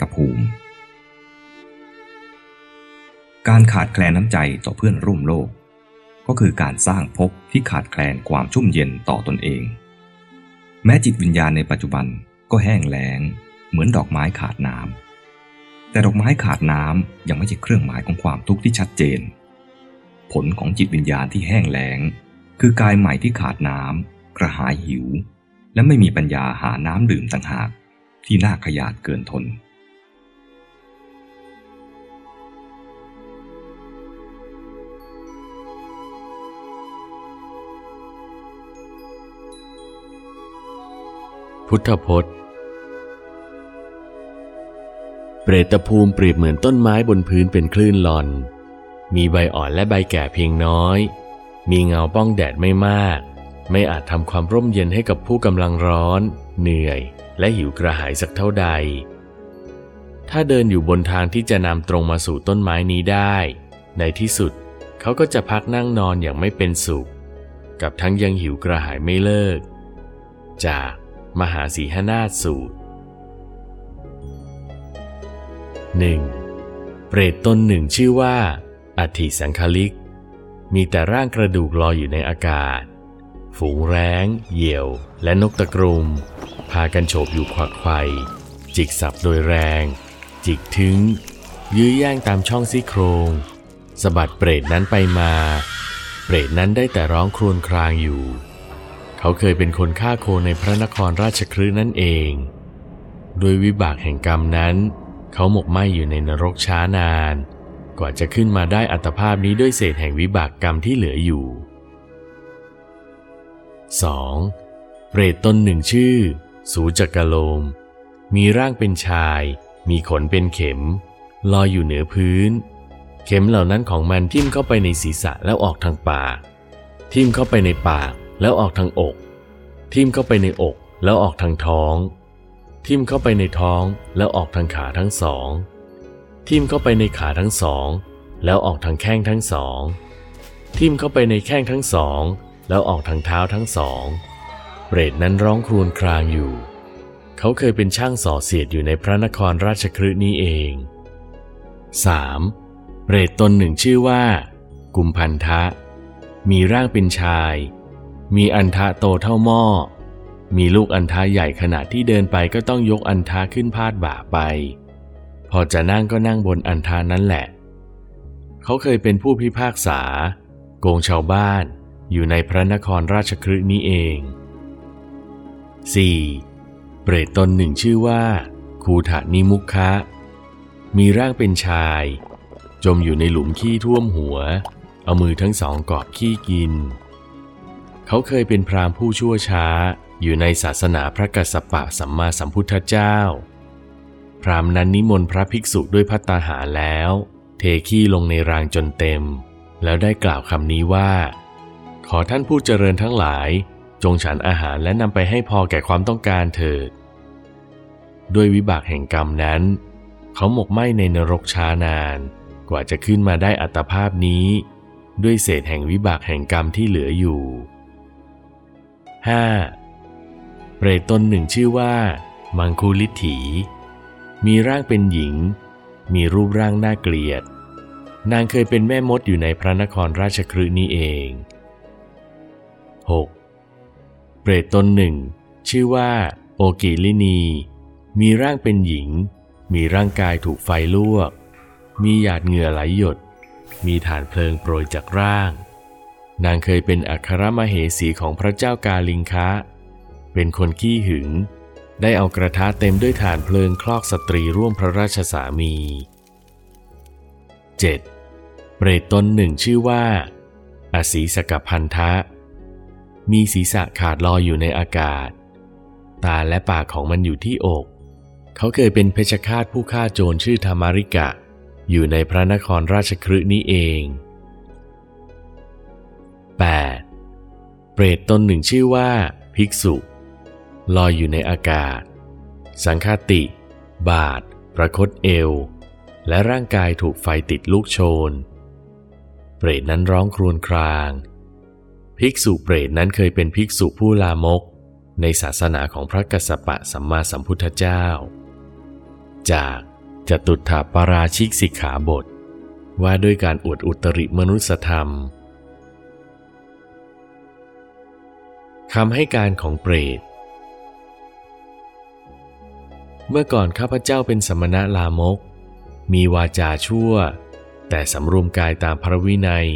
ตภูมิ การขาดแคลนน้ำใจต่อเพื่อนร่วมโลก ก็คือการสร้างภพที่ขาดแคลนความชุ่มเย็นต่อตนเอง แม้จิตวิญญาณในปัจจุบันก็แห้งแล้ง เหมือนดอกไม้ขาดน้ำแต่ดอกไม้ขาดน้ำยังไม่ใช่เครื่องหมายของความทุกข์ที่ชัดเจน ผลของจิตวิญญาณที่แห้งแล้ง คือกายใหม่ที่ขาดน้ำกระหายหิว และไม่มีปัญญาหาน้ำดื่มต่างหากที่น่าขยาดเกินทน พุทธพจน์ เปรตภูมิเปรียบเหมือนต้นไม้บนพื้นเป็นคลื่นลอน มีใบอ่อนและใบแก่เพียงน้อย มีเงาป้องแดดไม่มาก ไม่อาจทำความร่มเย็นให้กับผู้กำลังร้อน เหนื่อย และหิวกระหายสักเท่าใด ถ้าเดินอยู่บนทางที่จะนำตรงมาสู่ต้นไม้นี้ได้ ในที่สุดเขาก็จะพักนั่งนอนอย่างไม่เป็นสุข กับทั้งยังหิวกระหายไม่เลิก จาก มหาสีหนาฏสูตร 1. เปรตตนหนึ่งชื่อว่า อัฐิสังคลิก มีแต่ร่างกระดูกลอยอยู่ในอากาศ ฝูงแร้ง เหยี่ยว และนกตะกรุม พากันโฉบอยู่ขวักไขว่จิกสับโดยแรง จิกถึง ยื้อแย่งตามช่องซี่โครงสะบัดเปรตนั้นไปมา เปรตนั้นได้แต่ร้องครวญครางอยู่ เขาเคยเป็นคนฆ่าโคในพระนครราชครืนั่นเองโดยวิบากแห่งกรรมนั้น เขาหมกไหมอยู่ในนรกช้านาน กว่าจะขึ้นมาได้อัตภาพนี้ด้วยเศษแห่งวิบากกรรมที่เหลืออยู่ 2. เปรตตนหนึ่งชื่อ สูจักรโลม มีร่างเป็นชาย มีขนเป็นเข็ม ลอยอยู่เหนือพื้น เข็มเหล่านั้นของมันทิ่มเข้าไปในศีรษะแล้วออกทางปาก ทิ่มเข้าไปในปาก แล้วออกทางอก ทิ่มเข้าไปในอกแล้วออกทางท้อง ทิ่มเข้าไปในท้องแล้วออกทางขาทั้งสอง ทิ่มเข้าไปในขาทั้งสอง แล้วออกทางแข้งทั้งสอง ทิ่มเข้าไปในแข้งทั้งสอง แล้วออกทางเท้าทั้งสอง เปรตนั้นร้องครวญครางอยู่ เขาเคยเป็นช่างส่อเสียดอยู่ในพระนครราชครืนี้เอง 3. เปรตตนหนึ่งชื่อว่า กุมพันธะมีร่างเป็นชาย มีอันทะโตเท่าหม้อ มีลูกอันทะใหญ่ขณะที่เดินไปก็ต้องยกอันทะขึ้นพาดบ่าไป พอจะนั่งก็นั่งบนอันทะนั้นแหละ เขาเคยเป็นผู้พิพากษา โกงชาวบ้านอยู่ในพระนครราชครืนี้เอง 4. เปรตตนหนึ่งชื่อว่า คูถานิมุขะมีร่างเป็นชาย จมอยู่ในหลุมขี้ท่วมหัว เอามือทั้งสองกอบขี้กิน เขาเคยเป็นพราหมณ์ผู้ชั่วช้า อยู่ในศาสนาพระกัสสปะสัมมาสัมพุทธเจ้า พราหมณ์นั้นนิมนต์พระภิกษุด้วยพัตตาหารแล้ว เทขี้ลงในรางจนเต็ม แล้วได้กล่าวคำนี้ว่า ขอท่านผู้เจริญทั้งหลาย จงฉันอาหารและนำไปให้พอแก่ความต้องการเถิด ด้วยวิบากแห่งกรรมนั้น เขาหมกไหมในนรกช้านาน กว่าจะขึ้นมาได้อัตภาพนี้ด้วยเศษแห่งวิบากแห่งกรรมที่เหลืออยู่ 5. เปรตตนหนึ่งชื่อว่า มังคุลิถีมีร่างเป็นหญิง มีรูปร่างน่าเกลียด นางเคยเป็นแม่มดอยู่ในพระนครราชครืนี้เอง 6. เปรตตนหนึ่งชื่อว่าโอกิลินี มีร่างเป็นหญิง มีร่างกายถูกไฟลวก มีหยาดเหงื่อไหลหยด มีฐานเพลิงโปรยจากร่าง นางเคยเป็นอัครมเหสีของพระเจ้ากาลิงคะ เป็นคนขี้หึง ได้เอากระทะเต็มด้วยฐานเพลิงคลอกสตรีร่วมพระราชสามี 7. เปรตตนหนึ่งชื่อว่า อสีสกพันธะ มีศีรษะขาดลอยอยู่ในอากาศ ตาและปากของมันอยู่ที่อก เขาเคยเป็นเพชฌฆาตผู้ฆ่าโจรชื่อธรรมาริกะ อยู่ในพระนครราชครืนี้เอง 8. เปรตตนหนึ่งชื่อว่า ภิกษุ ลอยอยู่ในอากาศ สังคติ บาท ประคตเอว และร่างกายถูกไฟติดลูกโชน เปรตนั้นร้องครวญคราง ภิกษุเปรตนั้นเคยเป็นภิกษุผู้ลามก ในศาสนาของพระกัสสปะสัมมาสัมพุทธเจ้า จากจตุถาปราชิกสิกขาบท ว่าด้วยการอวดอุตริมนุสธรรม คำให้การของเปรต เมื่อก่อนข้าพเจ้าเป็นสมณะลามก มีวาจาชั่ว แต่สำรวมกายตามพระวินัย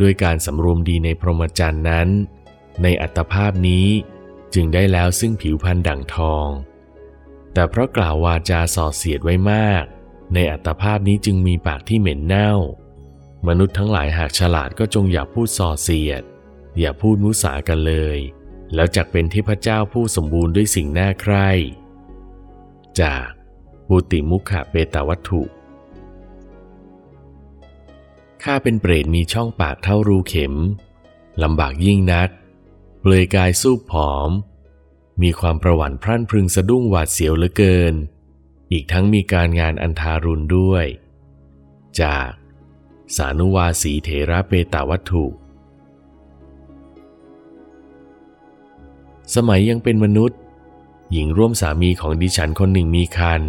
ด้วยการสำรวมดีในพรหมจรรย์นั้น ในอัตภาพนี้จึงได้แล้วซึ่งผิวพันธ์ดั่งทอง แต่เพราะกล่าววาจาส่อเสียดไว้มาก ในอัตภาพนี้จึงมีปากที่เหม็นเน่า มนุษย์ทั้งหลายหากฉลาดก็จงอย่าพูดส่อเสียด อย่าพูดมุสากันเลย แล้วจักเป็นที่พระเจ้าผู้สมบูรณ์ด้วยสิ่งน่าใคร่จากบุติมุขะเปตวัตถุข้าเป็นเปรตมีช่องปากเท่ารูเข็มลำบากยิ่งนัก เปลือยกายสูบผอม มีความประหวั่นพรั่นพรึงสะดุ้งหวาดเสียวเหลือเกิน อีกทั้งมีการงานอันทารุณด้วย จาก สานุวาสีเถระเปตาวัตถุ สมัยยังเป็นมนุษย์ หญิงร่วมสามีของดิฉันคนหนึ่งมีคัน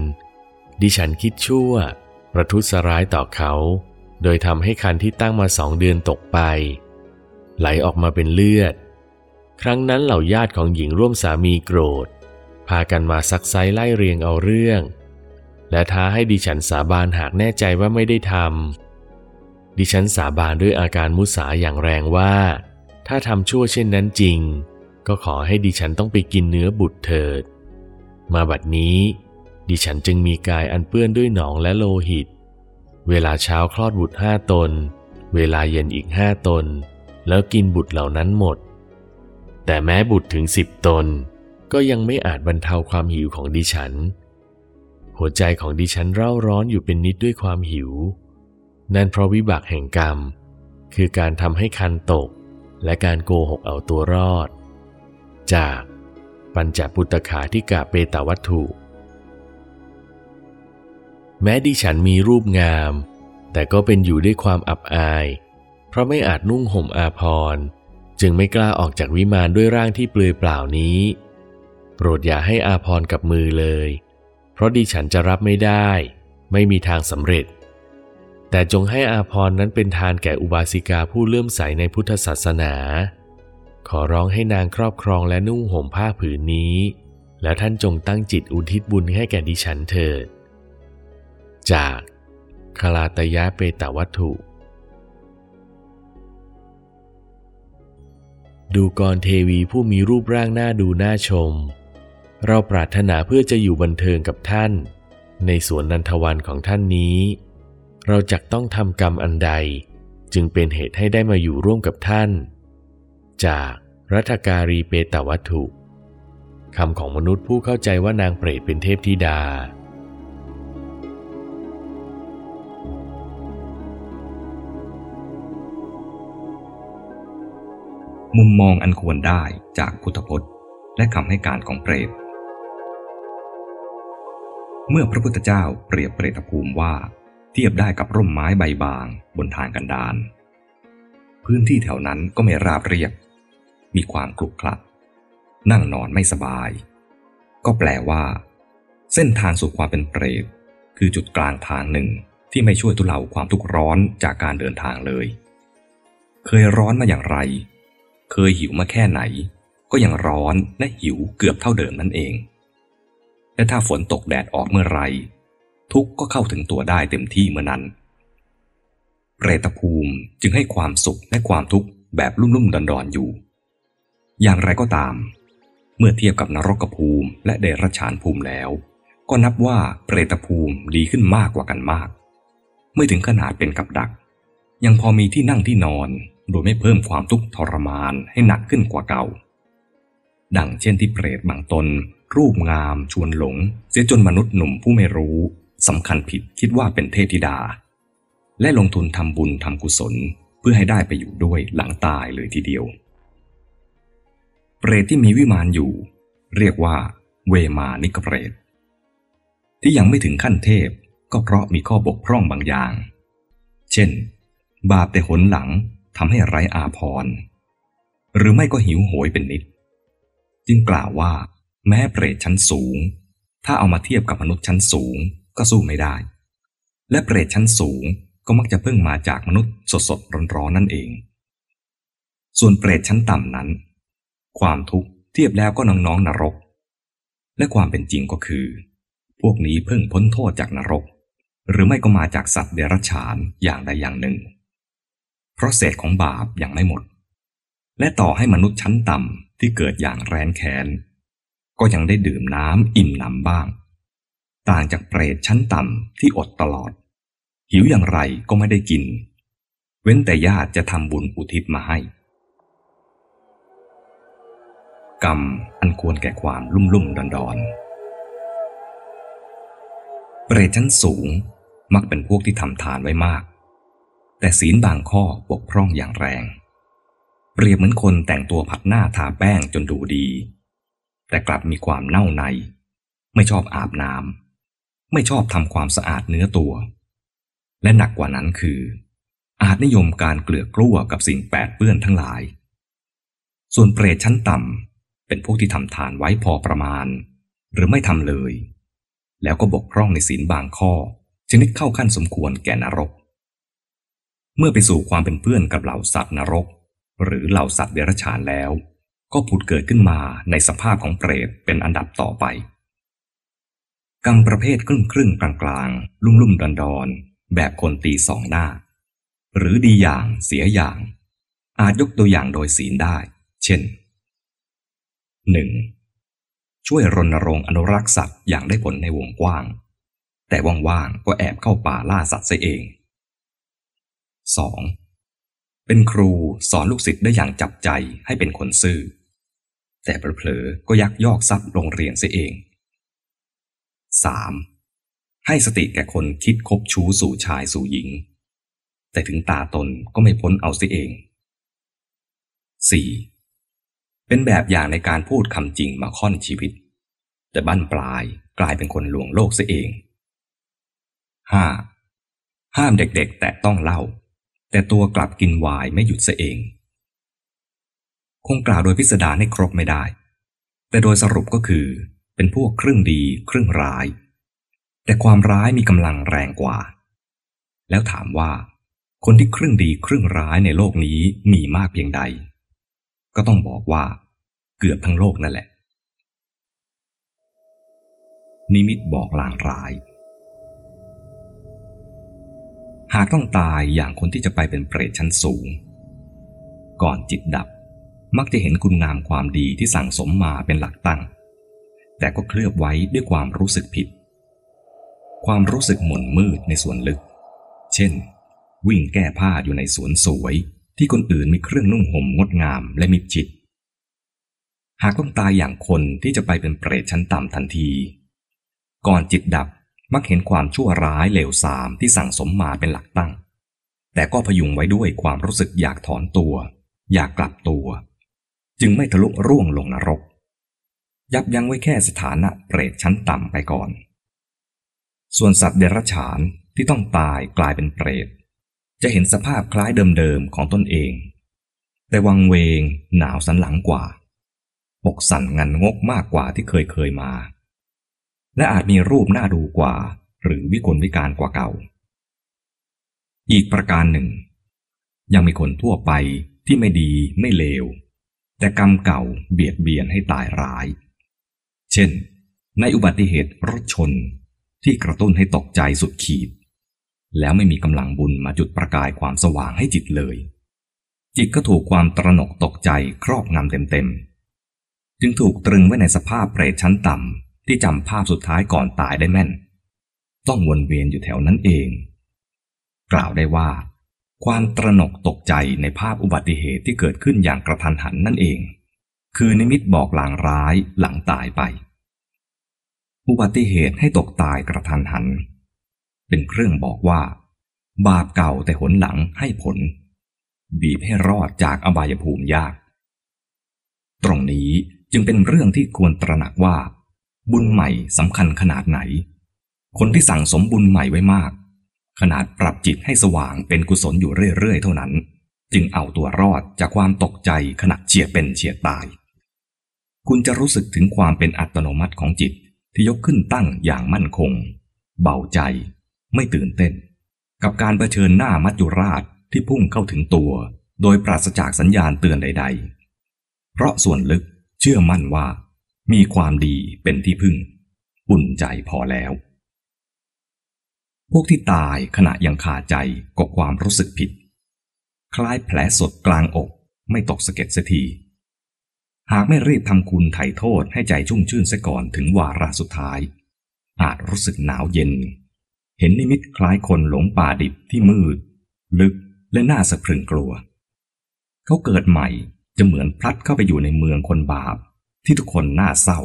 ดิฉันคิดชั่ว ประทุษร้ายต่อเขา โดยทำให้คันที่ตั้งมาสองเดือนตกไป ไหลออกมาเป็นเลือด ครั้งนั้นเหล่าญาติของหญิงร่วมสามีโกรธ พากันมาซักไซไล่เรียงเอาเรื่อง และท้าให้ดิฉันสาบานหากแน่ใจว่าไม่ได้ทำดิฉันสาบานด้วยอาการมุสาอย่างแรงว่า ถ้าทำชั่วเช่นนั้นจริง ก็ขอให้ดิฉันต้องไปกินเนื้อบุตรเถิด มาบัดนี้ ดิฉันจึงมีกายอันเปื้อนด้วยหนองและโลหิต เวลาเช้าคลอดบุตรห้าตน เวลาเย็นอีกห้าตน แล้วกินบุตรเหล่านั้นหมด แต่แม้บุตรถึงสิบตน ก็ยังไม่อาจบรรเทาความหิวของดิฉัน หัวใจของดิฉันเร่าร้อนอยู่เป็นนิดด้วยความหิว นั่นเพราะวิบากแห่งกรรม คือการทำให้คันตก และการโกหกเอาตัวรอด จาก ปัญจปุตตขาที่กาเปตวัตถุ แม้ดิฉันมีรูปงาม แต่ก็เป็นอยู่ด้วยความอับอาย เพราะไม่อาจนุ่งห่มอาภรจึงไม่กล้าออกจากวิมานด้วยร่างที่เปลือยเปล่านี้ โปรดอย่าให้อาภรกับมือเลย เพราะดิฉันจะรับไม่ได้ ไม่มีทางสำเร็จแต่จงให้อาภรนั้นเป็นทานแก่อุบาสิกาผู้เลื่อมใสในพุทธศาสนา ขอร้องให้นางครอบครองและนุ่งห่มผ้าผืนนี้ และท่านจงตั้งจิตอุทิศบุญให้แก่ดิฉันเถิด จากคลาตยะเปตวัตถุ ดูกรเทวีผู้มีรูปร่างน่าดูน่าชม เราปรารถนาเพื่อจะอยู่บันเทิงกับท่าน ในสวนนันทวันของท่านนี้ เราจักต้องทำกรรมอันใด จึงเป็นเหตุให้ได้มาอยู่ร่วมกับท่าน จากรัฐการีเปตวัตถุคำของมนุษย์ผู้เข้าใจว่านางเปรตเป็นเทพธิดา มุมมองอันควรได้จากพุทธพจน์ และคำให้การของเปรต เมื่อพระพุทธเจ้าเปรียบเปรตภูมิว่า เทียบได้กับร่มไม้ใบบางบนทางกันดารพื้นที่แถวนั้นก็ไม่ราบเรียบ มีความคลุกคลัก นั่งนอนไม่สบาย ก็แปลว่า เส้นทางสู่ความเป็นเปรต คือจุดกลางทางหนึ่งที่ไม่ช่วยทุเลาความทุกข์ร้อนจากการเดินทางเลย เคยร้อนมาอย่างไร เคยหิวมาแค่ไหน ก็ยังร้อนและหิวเกือบเท่าเดิมนั่นเอง และถ้าฝนตกแดดออกเมื่อไร ทุกก็เข้าถึงตัวได้เต็มที่เมื่อนั้น เปรตภูมิจึงให้ความสุขและความทุกข์แบบลุ่มๆดอนๆอยู่ อย่างไรก็ตาม เมื่อเทียบกับนรกภูมิและเดรัจฉานภูมิแล้ว ก็นับว่าเปรตภูมิดีขึ้นมากกว่ากันมาก ไม่ถึงขนาดเป็นกับดัก ยังพอมีที่นั่งที่นอน โดยไม่เพิ่มความทุกข์ทรมานให้หนักขึ้นกว่าเก่า ดังเช่นที่เปรตบางตน รูปงามชวนหลง เสียจนมนุษย์หนุ่มผู้ไม่รู้สำคัญผิดคิดว่าเป็นเทพธิดา และลงทุนทำบุญทำกุศลเพื่อให้ได้ไปอยู่ด้วยหลังตายเลยทีเดียว เปรตที่มีวิมานอยู่ เรียกว่า เวมานิกเปรต ที่ยังไม่ถึงขั้นเทพก็เพราะมีข้อบกพร่องบางอย่าง เช่น บาปแต่หนหลังทำให้ไร้อาพร หรือไม่ก็หิวโหยเป็นนิด จึงกล่าวว่า แม้เปรตชั้นสูง ถ้าเอามาเทียบกับมนุษย์ชั้นสูงก็สู้ไม่ได้ และเปรตชั้นสูงก็มักจะเพิ่งมาจากมนุษย์สดๆร้อนๆนั่นเอง ส่วนเปรตชั้นต่ำนั้น ความทุกข์เทียบแล้วก็น้องๆนรก และความเป็นจริงก็คือ พวกนี้เพิ่งพ้นโทษจากนรก หรือไม่ก็มาจากสัตว์เดรัจฉานอย่างใดอย่างหนึ่ง เพราะเศษของบาปยังไม่หมด และต่อให้มนุษย์ชั้นต่ำที่เกิดอย่างแรนแค้นก็ยังได้ดื่มน้ำอิ่มหนำบ้าง ต่างจากเปรตชั้นต่ำที่อดตลอด หิวอย่างไรก็ไม่ได้กิน เว้นแต่ญาติจะทำบุญอุทิศมาให้ กรรมอันควรแก่ความลุ่มลุ่มดอนดอนเปรตชั้นสูงมักเป็นพวกที่ทำทานไว้มาก แต่ศีลบางข้อบกพร่องอย่างแรง เปรียบเหมือนคนแต่งตัวผัดหน้าทาแป้งจนดูดี แต่กลับมีความเน่าใน ไม่ชอบอาบน้ำไม่ชอบทำความสะอาดเนื้อตัว และหนักกว่านั้นคือ อาจนิยมการเกลือกกลั้วกับสิ่งแปดเปื้อนทั้งหลาย ส่วนเปรตชั้นต่ำ เป็นพวกที่ทำทานไว้พอประมาณ หรือไม่ทำเลย แล้วก็บกพร่องในศีลบางข้อชนิดเข้าขั้นสมควรแก่นรก เมื่อไปสู่ความเป็นเพื่อนกับเหล่าสัตว์นรก หรือเหล่าสัตว์เดรัจฉานแล้ว ก็ผุดเกิดขึ้นมาในสภาพของเปรตเป็นอันดับต่อไปกรรมประเภทครึ่งครึ่งกลางกลางลุ่มลุ่มดอนดอนแบบคนตีสองหน้า หรือดีอย่างเสียอย่าง อาจยกตัวอย่างโดยศีลได้ เช่น 1. ช่วยรณรงค์อนุรักษ์สัตว์อย่างได้ผลในวงกว้าง แต่ว่างๆก็แอบเข้าป่าล่าสัตว์ซะเอง 2. เป็นครูสอนลูกศิษย์ได้อย่างจับใจให้เป็นคนซื่อ แต่เผลอๆก็ยักยอกทรัพย์โรงเรียนซะเอง 3. ให้สติแก่คนคิดคบชู้สู่ชายสู่หญิง แต่ถึงตาตนก็ไม่พ้นเอาซะเอง 4. เป็นแบบอย่างในการพูดคำจริงมาค่อนชีวิต แต่บั้นปลายกลายเป็นคนลวงโลกซะเอง 5. ห้ามเด็กๆ แต่ต้องเล่า แต่ตัวกลับกินวายไม่หยุดซะเอง คงกล่าวโดยพิสดารให้ครบไม่ได้ แต่โดยสรุปก็คือเป็นพวกครึ่งดีครึ่งร้าย แต่ความร้ายมีกำลังแรงกว่า แล้วถามว่าคนที่ครึ่งดีครึ่งร้ายในโลกนี้มีมากเพียงใด ก็ต้องบอกว่า เกือบทั้งโลกนั่นแหละ นิมิตบอกลางร้าย หากต้องตายอย่างคนที่จะไปเป็นเปรตชั้นสูง ก่อนจิตดับมักจะเห็นคุณงามความดีที่สั่งสมมาเป็นหลักตั้ง แต่ก็เคลือบไว้ด้วยความรู้สึกผิด ความรู้สึกหม่นมืดในส่วนลึก เช่น วิ่งแก้ผ้าอยู่ในสวนสวย ที่คนอื่นมีเครื่องนุ่งห่มงดงามและมิดจิต หากต้องตายอย่างคนที่จะไปเป็นเปรตชั้นต่ำทันที ก่อนจิตดับมักเห็นความชั่วร้ายเลวทรามที่สั่งสมมาเป็นหลักตั้ง แต่ก็พยุงไว้ด้วยความรู้สึกอยากถอนตัว อยากกลับตัว จึงไม่ทะลุร่วงลงนรก ยับยั้งไว้แค่สถานะเปรตชั้นต่ำไปก่อน ส่วนสัตว์เดรัจฉานที่ต้องตายกลายเป็นเปรต จะเห็นสภาพคล้ายเดิมๆของตนเอง แต่วังเวงหนาวสันหลังกว่า ปกสั่นงันงกมากกว่าที่เคยเคยมา และอาจมีรูปน่าดูกว่า หรือวิกลวิการกว่าเก่า อีกประการหนึ่ง ยังมีคนทั่วไปที่ไม่ดีไม่เลว แต่กรรมเก่าเบียดเบียนให้ตายร้าย เช่น ในอุบัติเหตุรถชนที่กระตุ้นให้ตกใจสุดขีด แล้วไม่มีกำลังบุญมาจุดประกายความสว่างให้จิตเลย จิตก็ถูกความตระหนกตกใจครอบงำเต็มๆ จึงถูกตรึงไว้ในสภาพเปรตชั้นต่ำที่จำภาพสุดท้ายก่อนตายได้แม่น ต้องวนเวียนอยู่แถวนั้นเอง กล่าวได้ว่า ความตระหนกตกใจในภาพอุบัติเหตุที่เกิดขึ้นอย่างกระทันหันนั่นเอง คือนิมิตบอกลางร้ายหลังตายไป อุบัติเหตุให้ตกตายกระทันหัน เป็นเครื่องบอกว่า บาปเก่าแต่หนหลังให้ผล บีบให้รอดจากอบายภูมิยาก ตรงนี้ จึงเป็นเรื่องที่ควรตระหนักว่า บุญใหม่สำคัญขนาดไหน คนที่สั่งสมบุญใหม่ไว้มาก ขนาดปรับจิตให้สว่างเป็นกุศลอยู่เรื่อยๆ เท่านั้น จึงเอาตัวรอดจากความตกใจขณะเฉียดเป็นเฉียดตาย คุณจะรู้สึกถึงความเป็นอัตโนมัติของจิตที่ยกขึ้นตั้งอย่างมั่นคง เบาใจ ไม่ตื่นเต้น กับการเผชิญหน้ามัจจุราชที่พุ่งเข้าถึงตัว โดยปราศจากสัญญาณเตือนใด ๆ เพราะส่วนลึก เชื่อมั่นว่า มีความดีเป็นที่พึ่ง อุ่นใจพอแล้ว พวกที่ตายขณะยังขาใจก็ความรู้สึกผิด คล้ายแผลสดกลางอกไม่ตกสะเก็ดเสียทีหากไม่รีบทำคุณไถ่โทษให้ใจชุ่มชื่นซะก่อนถึงวาระสุดท้าย อาจรู้สึกหนาวเย็น เห็นนิมิตคล้ายคนหลงป่าดิบที่มืด ลึกและน่าสะพรึงกลัว เขาเกิดใหม่ จะเหมือนพลัดเข้าไปอยู่ในเมืองคนบาปที่ทุกคนน่าเศร้า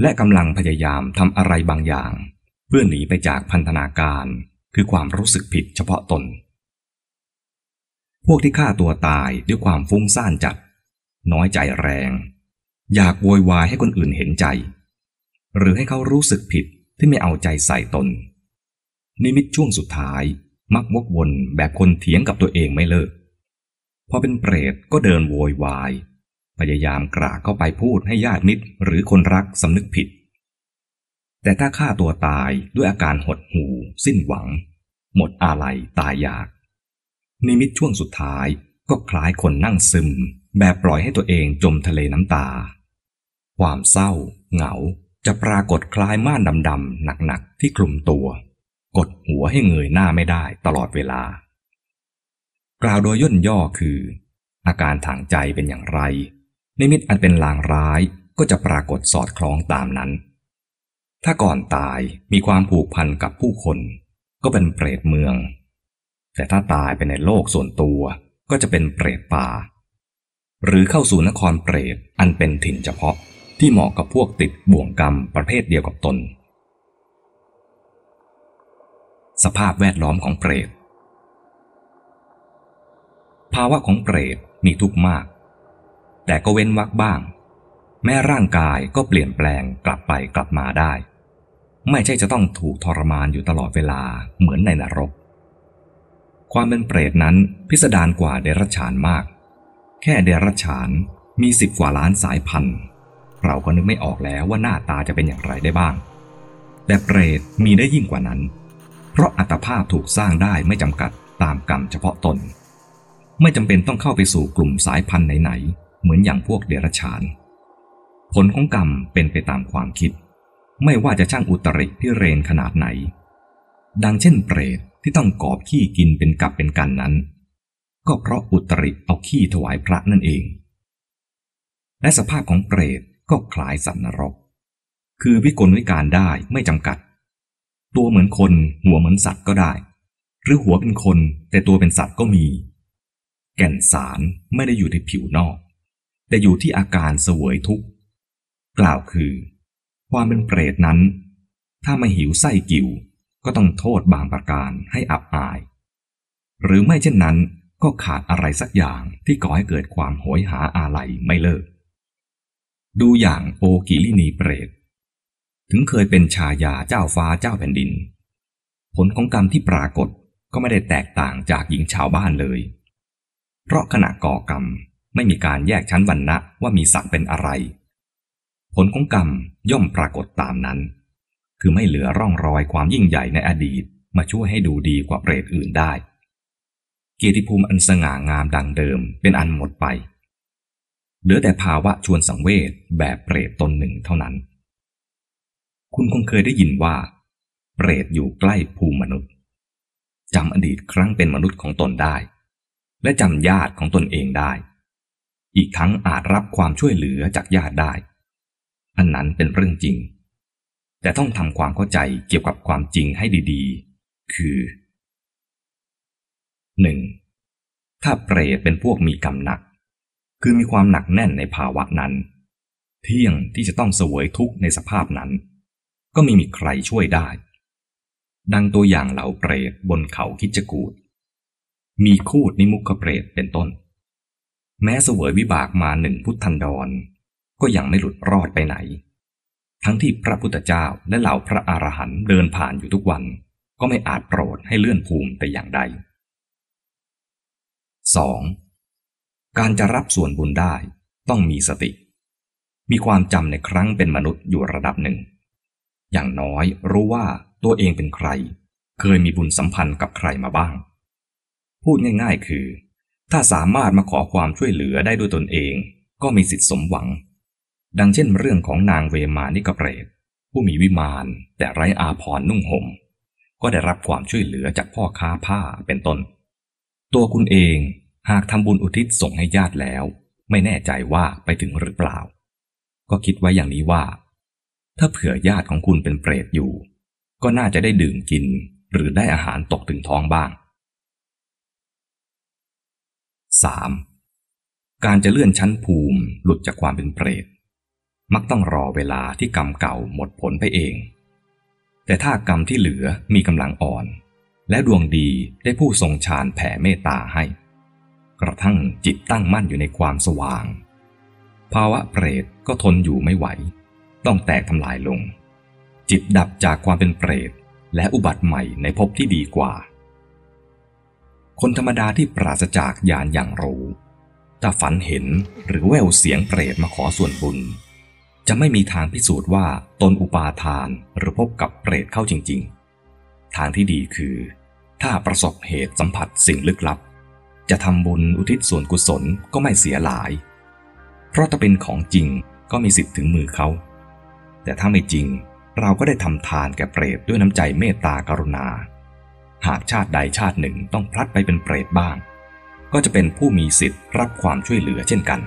และกำลังพยายามทำอะไรบางอย่าง เพื่อหนีไปจากพันธนาการคือความรู้สึกผิดเฉพาะตน พวกที่ฆ่าตัวตายด้วยความฟุ้งซ่านจัด น้อยใจแรง อยากโวยวายให้คนอื่นเห็นใจ หรือให้เขารู้สึกผิดที่ไม่เอาใจใส่ตน นิมิตช่วงสุดท้ายมักวกวนแบบคนเถียงกับตัวเองไม่เลิก อเป็นเปรตก็เดินโวยวาย พยายามกราเข้าไปพูดให้ญาติมิตรหรือคนรักสำนึกผิด แต่ถ้าฆ่าตัวตายด้วยอาการหดหู่ สิ้นหวัง หมดอาลัยตายอยาก นิมิตช่วงสุดท้ายก็คล้ายคนนั่งซึม แบบปล่อยให้ตัวเองจมทะเลน้ำตา ความเศร้า เหงาจะปรากฏคล้ายม่านดำๆหนักๆที่คลุมตัว กดหัวให้เงยหน้าไม่ได้ตลอดเวลา กล่าวโดยย่นย่อคือ อาการทางใจเป็นอย่างไร นิมิตอันเป็นลางร้ายก็จะปรากฏสอดคล้องตามนั้น ถ้าก่อนตายมีความผูกพันกับผู้คน ก็เป็นเปรตเมือง แต่ถ้าตายไปในโลกส่วนตัวก็จะเป็นเปรตป่า หรือเข้าสู่นครเปรตอันเป็นถิ่นเฉพาะที่เหมาะกับพวกติดบ่วงกรรมประเภทเดียวกับตน สภาพแวดล้อมของเปรต ภาวะของเปรตมีทุกข์มาก แต่ก็เว้นวักบ้าง แม้ร่างกายก็เปลี่ยนแปลงกลับไปกลับมาได้ ไม่ใช่จะต้องถูกทรมานอยู่ตลอดเวลาเหมือนในนรก ความเป็นเปรตนั้นพิสดารกว่าเดรัจฉานมาก แค่เดรัจฉานมีสิบกว่าล้านสายพันธุ์เราก็นึกไม่ออกแล้วว่าหน้าตาจะเป็นอย่างไรได้บ้าง แต่เปรตมีได้ยิ่งกว่านั้น เพราะอัตภาพถูกสร้างได้ไม่จำกัดตามกรรมเฉพาะตน ไม่จำเป็นต้องเข้าไปสู่กลุ่มสายพันธุ์ไหนๆ เหมือนอย่างพวกเดรัจฉาน ผลของกรรมเป็นไปตามความคิด ไม่ว่าจะช่างอุตริพิเรนขนาดไหน ดังเช่นเปรตที่ต้องกอบขี้กินเป็นกับเป็นกันนั้น ก็เพราะอุตริเอาขี้ถวายพระนั่นเอง และสภาพของเปรตก็คล้ายสัตว์นรก คือวิกลวิการได้ไม่จำกัด ตัวเหมือนคนหัวเหมือนสัตว์ก็ได้ หรือหัวเป็นคนแต่ตัวเป็นสัตว์ก็มี แก่นสารไม่ได้อยู่ที่ผิวนอก แต่อยู่ที่อาการเสวยทุกข์ กล่าวคือ ความเป็นเปรตนั้น ถ้าไม่หิวไส้กิ่วก็ต้องโทษบางประการให้อับอาย หรือไม่เช่นนั้นก็ขาดอะไรสักอย่างที่ก่อให้เกิดความโหยหาอาลัยไม่เลิก ดูอย่างโอกิลินีเปรต ถึงเคยเป็นชายาเจ้าฟ้าเจ้าแผ่นดิน ผลของกรรมที่ปรากฏก็ไม่ได้แตกต่างจากหญิงชาวบ้านเลย เพราะขณะก่อกรรมไม่มีการแยกชั้นวรรณะว่ามีศักดิ์เป็นอะไร ผลของกรรมย่อมปรากฏตามนั้น คือไม่เหลือร่องรอยความยิ่งใหญ่ในอดีตมาช่วยให้ดูดีกว่าเปรตอื่นได้ เกียรติภูมิอันสง่างามดังเดิมเป็นอันหมดไป เหลือแต่ภาวะชวนสังเวชแบบเปรตตนหนึ่งเท่านั้น คุณคงเคยได้ยินว่า เปรตอยู่ใกล้ภูมิมนุษย์จำอดีตครั้งเป็นมนุษย์ของตนได้ และจำญาติของตนเองได้ อีกทั้งอาจรับความช่วยเหลือจากญาติได้ อันนั้นเป็นเรื่องจริง แต่ต้องทำความเข้าใจเกี่ยวกับความจริงให้ดีๆ คือ 1. ถ้าเปรตเป็นพวกมีกรรมหนัก คือมีความหนักแน่นในภาวะนั้น เที่ยงที่จะต้องเสวยทุกข์ในสภาพนั้น ก็ไม่มีใครช่วยได้ ดังตัวอย่างเหล่าเปรตบนเขาคิจกูด มีคูดนิมุขเปรตเป็นต้น แม้เสวยวิบากมาหนึ่งพุทธันดร ก็ยังไม่หลุดรอดไปไหน ทั้งที่พระพุทธเจ้าและเหล่าพระอรหันต์เดินผ่านอยู่ทุกวัน ก็ไม่อาจโปรดให้เลื่อนภูมิแต่อย่างใด 2. การจะรับส่วนบุญได้ต้องมีสติ มีความจำในครั้งเป็นมนุษย์อยู่ระดับหนึ่ง อย่างน้อยรู้ว่าตัวเองเป็นใคร เคยมีบุญสัมพันธ์กับใครมาบ้าง พูดง่ายๆ คือ ถ้าสามารถมาขอความช่วยเหลือได้ด้วยตนเอง ก็มีสิทธิสมหวัง ดังเช่นเรื่องของนางเวมานิกเปรตผู้มีวิมานแต่ไร้อาภรณ์นุ่งห่ม ก็ได้รับความช่วยเหลือจากพ่อค้าผ้าเป็นต้น ตัวคุณเองหากทำบุญอุทิศส่งให้ญาติแล้ว ไม่แน่ใจว่าไปถึงหรือเปล่า ก็คิดไว้อย่างนี้ว่า ถ้าเผื่อญาติของคุณเป็นเปรตอยู่ ก็น่าจะได้ดื่มกินหรือได้อาหารตกถึงท้องบ้าง 3. การจะเลื่อนชั้นภูมิหลุดจากความเป็นเปรต มักต้องรอเวลาที่กรรมเก่าหมดผลไปเอง แต่ถ้ากรรมที่เหลือมีกำลังอ่อน และดวงดีได้ผู้ทรงฌานแผ่เมตตาให้ กระทั่งจิตตั้งมั่นอยู่ในความสว่าง ภาวะเปรตก็ทนอยู่ไม่ไหว ต้องแตกทำลายลง จิตดับจากความเป็นเปรตและอุบัติใหม่ในภพที่ดีกว่า คนธรรมดาที่ปราศจากญาณอย่างรู้ ถ้าฝันเห็นหรือแววเสียงเปรตมาขอส่วนบุญ จะไม่มีทางพิสูจน์ว่าตนอุปาทานหรือพบกับเปรตเข้าจริง ๆ ทางที่ดีคือ ถ้าประสบเหตุสัมผัสสิ่งลึกลับ จะทำบุญอุทิศส่วนกุศลก็ไม่เสียหลาย เพราะถ้าเป็นของจริงก็มีสิทธิ์ถึงมือเขา แต่ถ้าไม่จริงเราก็ได้ทำทานแก่เปรตด้วยน้ำใจเมตตากรุณา หากชาติใดชาติหนึ่งต้องพลัดไปเป็นเปรตบ้าง ก็จะเป็นผู้มีสิทธิ์รับความช่วยเหลือเช่นกัน